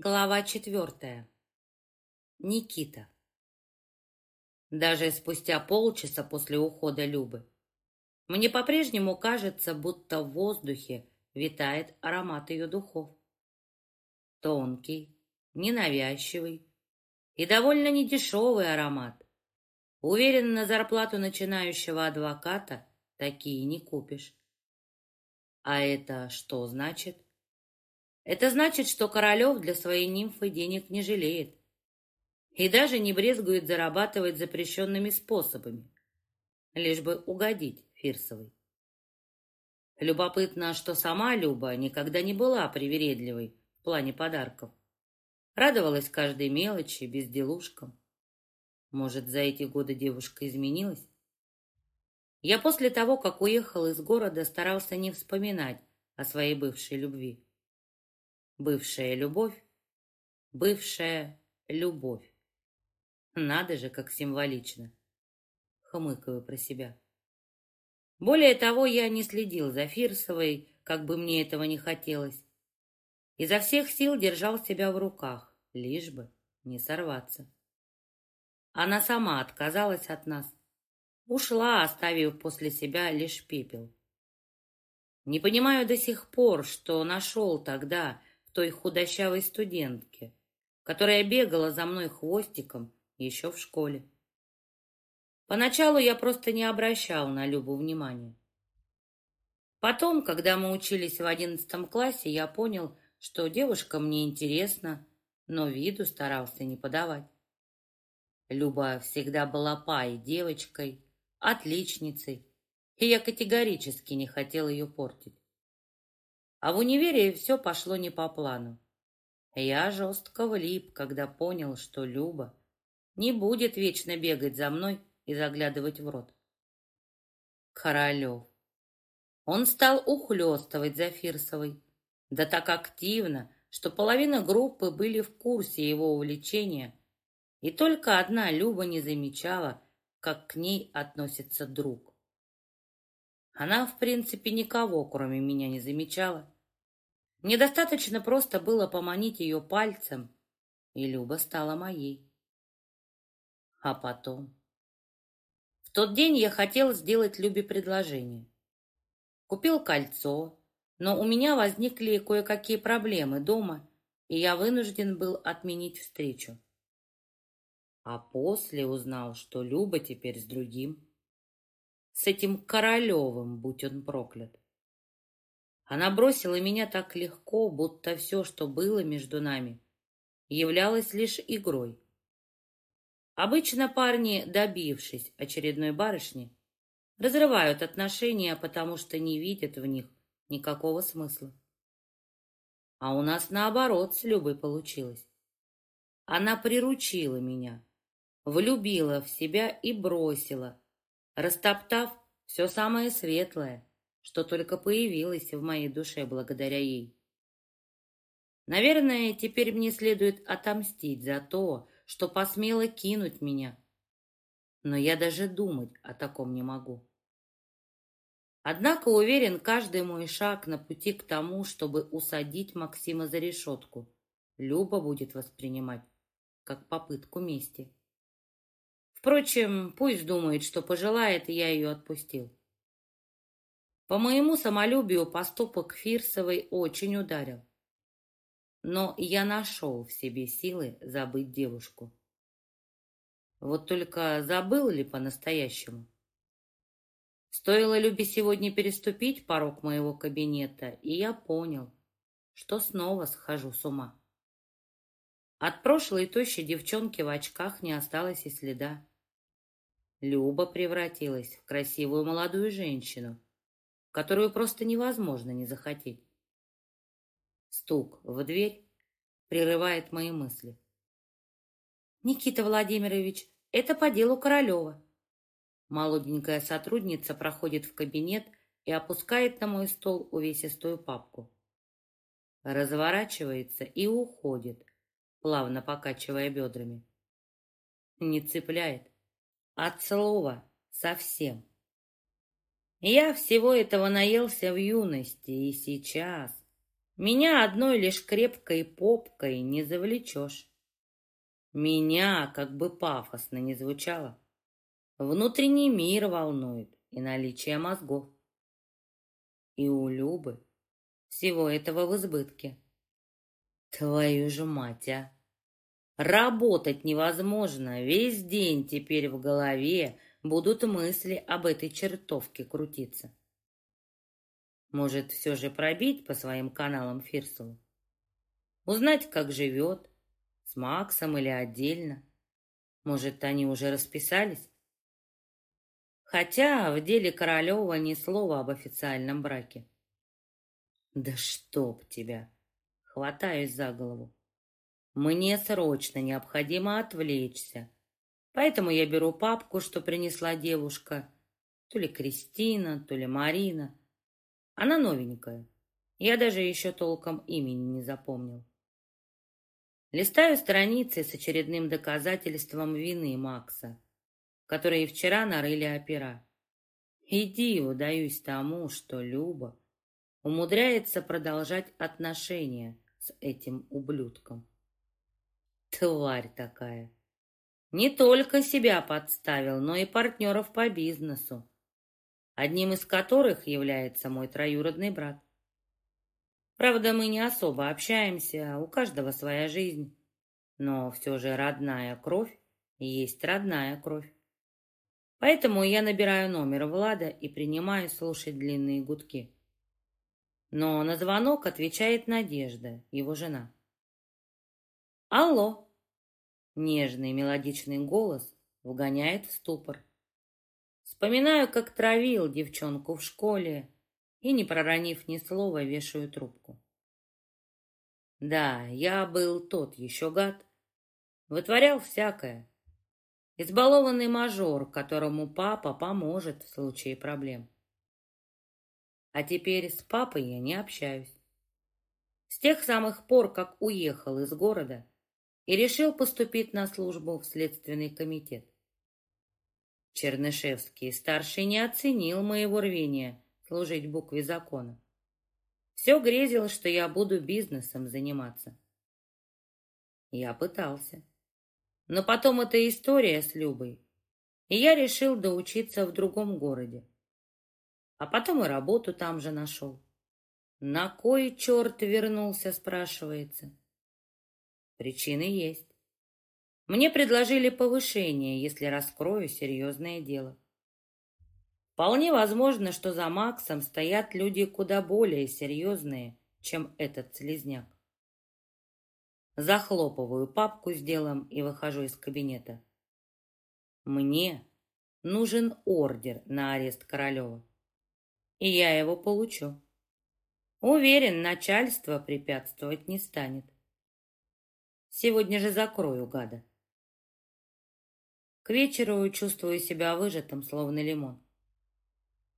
Глава четвертая. Никита. Даже спустя полчаса после ухода Любы. Мне по-прежнему кажется, будто в воздухе витает аромат ее духов. Тонкий, ненавязчивый и довольно недешевый аромат. Уверен, на зарплату начинающего адвоката такие не купишь. А это что значит? Это значит, что Королев для своей нимфы денег не жалеет и даже не брезгует зарабатывать запрещенными способами, лишь бы угодить Фирсовой. Любопытно, что сама Люба никогда не была привередливой в плане подарков. Радовалась каждой мелочи, безделушкам. Может, за эти годы девушка изменилась? Я после того, как уехал из города, старался не вспоминать о своей бывшей любви. бывшая любовь, бывшая любовь. Надо же, как символично. Хмыкаю про себя. Более того, я не следил за Фирсовой, как бы мне этого не хотелось. Изо всех сил держал себя в руках, лишь бы не сорваться. Она сама отказалась от нас. Ушла, оставив после себя лишь пепел. Не понимаю до сих пор, что нашел тогда, той худощавой студентке, которая бегала за мной хвостиком еще в школе. Поначалу я просто не обращал на Любу внимания. Потом, когда мы учились в одиннадцатом классе, я понял, что девушка мне интересна, но виду старался не подавать. Люба всегда была пай девочкой, отличницей, и я категорически не хотел ее портить. А в универе все пошло не по плану. Я жестко влип, когда понял, что Люба не будет вечно бегать за мной и заглядывать в рот. Королев. Он стал ухлёстывать за Фирсовой, да так активно, что половина группы были в курсе его увлечения, и только одна Люба не замечала, как к ней относится друг. Она, в принципе, никого, кроме меня, не замечала. Мне достаточно просто было поманить ее пальцем, и Люба стала моей. А потом... В тот день я хотел сделать Любе предложение. Купил кольцо, но у меня возникли кое-какие проблемы дома, и я вынужден был отменить встречу. А после узнал, что Люба теперь с другим с этим Королевым, будь он проклят. Она бросила меня так легко, будто все, что было между нами, являлось лишь игрой. Обычно парни, добившись очередной барышни, разрывают отношения, потому что не видят в них никакого смысла. А у нас наоборот с Любой получилось. Она приручила меня, влюбила в себя и бросила, растоптав все самое светлое, что только появилось в моей душе благодаря ей. Наверное, теперь мне следует отомстить за то, что посмела кинуть меня. Но я даже думать о таком не могу. Однако уверен, каждый мой шаг на пути Впрочем, пусть думает, что пожелает, и я ее отпустил. По моему самолюбию поступок Фирсовой очень ударил. Но я нашел в себе силы забыть девушку. Вот только забыл ли по-настоящему? Стоило Любе сегодня переступить порог моего кабинета, и я понял, что снова схожу с ума. От прошлой тощей девчонки в очках не осталось и следа. Люба превратилась в красивую молодую женщину, которую просто невозможно не захотеть. Стук в дверь прерывает мои мысли. «Никита Владимирович, это по делу Королева». Молоденькая сотрудница проходит в кабинет и опускает на мой стол увесистую папку. Разворачивается и уходит, плавно покачивая бедрами. Не цепляет. От слова совсем. Я всего этого наелся в юности и сейчас. Меня одной лишь крепкой попкой не завлечешь. Меня, как бы пафосно не звучало, внутренний мир волнует и наличие мозгов. И у Любы всего этого в избытке. Твою же мать, а! Работать невозможно, весь день теперь в голове будут мысли об этой чертовке крутиться. Может, все же пробить по своим каналам Фирсову? Узнать, как живет, с Максом или отдельно? Может, они уже расписались? Хотя в деле Королева ни слова об официальном браке. «Да чтоб тебя!» хватаюсь за голову. Мне срочно необходимо отвлечься. Поэтому я беру папку, что принесла девушка, то ли Кристина, то ли Марина. Она новенькая. Я даже еще толком имени не запомнил. Листаю страницы с очередным доказательством вины Макса, которые вчера нарыли опера. Иди, удаюсь тому, что Люба умудряется продолжать отношения – этим ублюдком. Тварь такая. Не только себя подставил, но и партнеров по бизнесу, одним из которых является мой троюродный брат. Правда, мы не особо общаемся, у каждого своя жизнь. Но все же родная кровь есть родная кровь. Поэтому я набираю номер Влада и принимаю слушать длинные гудки. Но на звонок отвечает Надежда, его жена. «Алло!» Нежный мелодичный голос вгоняет в ступор. Вспоминаю, как травил девчонку в школе и, не проронив ни слова, вешаю трубку. Да, я был тот еще гад. Вытворял всякое. Избалованный мажор, которому папа поможет в случае проблем. А теперь с папой я не общаюсь. С тех самых пор, как уехал из города и решил поступить на службу в Следственный комитет. Чернышевский старший не оценил моего рвения служить букве закона. Все грезил, что я буду бизнесом заниматься. Я пытался. Но потом эта история с Любой, и а потом и работу там же нашел. На кой черт вернулся, спрашивается. Причины есть. Мне предложили повышение, если раскрою серьезное дело. Вполне возможно, что за Максом стоят люди куда более серьезные, чем этот слезняк. Захлопываю папку с делом и выхожу из кабинета. Мне нужен ордер на арест Королева и я его получу. Уверен, начальство препятствовать не станет. Сегодня же закрою гада. К вечеру чувствую себя выжатым, словно лимон.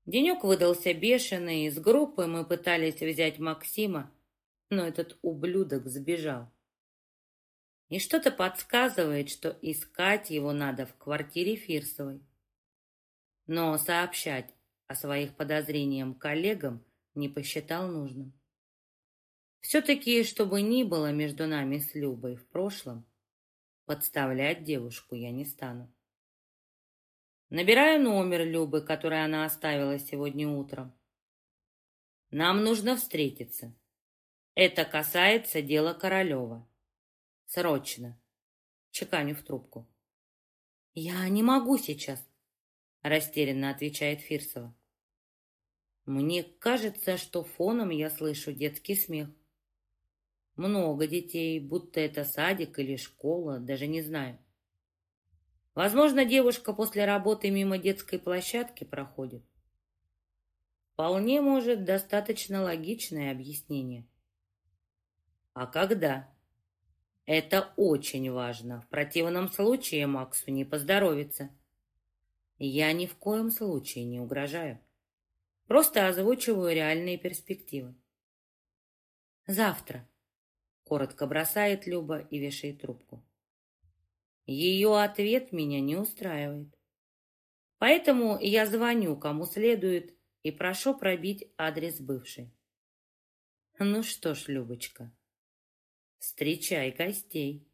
Денек выдался бешеный, из группы мы пытались взять Максима, но этот ублюдок сбежал. И что-то подсказывает, что искать его надо в квартире Фирсовой. Но сообщать о своих подозрениям коллегам не посчитал нужным. Все-таки, чтобы ни было между нами с Любой в прошлом, подставлять девушку я не стану. Набираю номер Любы, который она оставила сегодня утром. Нам нужно встретиться. Это касается дела Королева. Срочно. Чеканю в трубку. Я не могу сейчас, растерянно отвечает Фирсова. Мне кажется, что фоном я слышу детский смех. Много детей, будто это садик или школа, даже не знаю. Возможно, девушка после работы мимо детской площадки проходит. Вполне может достаточно логичное объяснение. А когда? Это очень важно. В противном случае Максу не поздоровится. Я ни в коем случае не угрожаю. Просто озвучиваю реальные перспективы. Завтра. Коротко бросает Люба и вешает трубку. Ее ответ меня не устраивает. Поэтому я звоню кому следует и прошу пробить адрес бывшей. Ну что ж, Любочка, встречай гостей.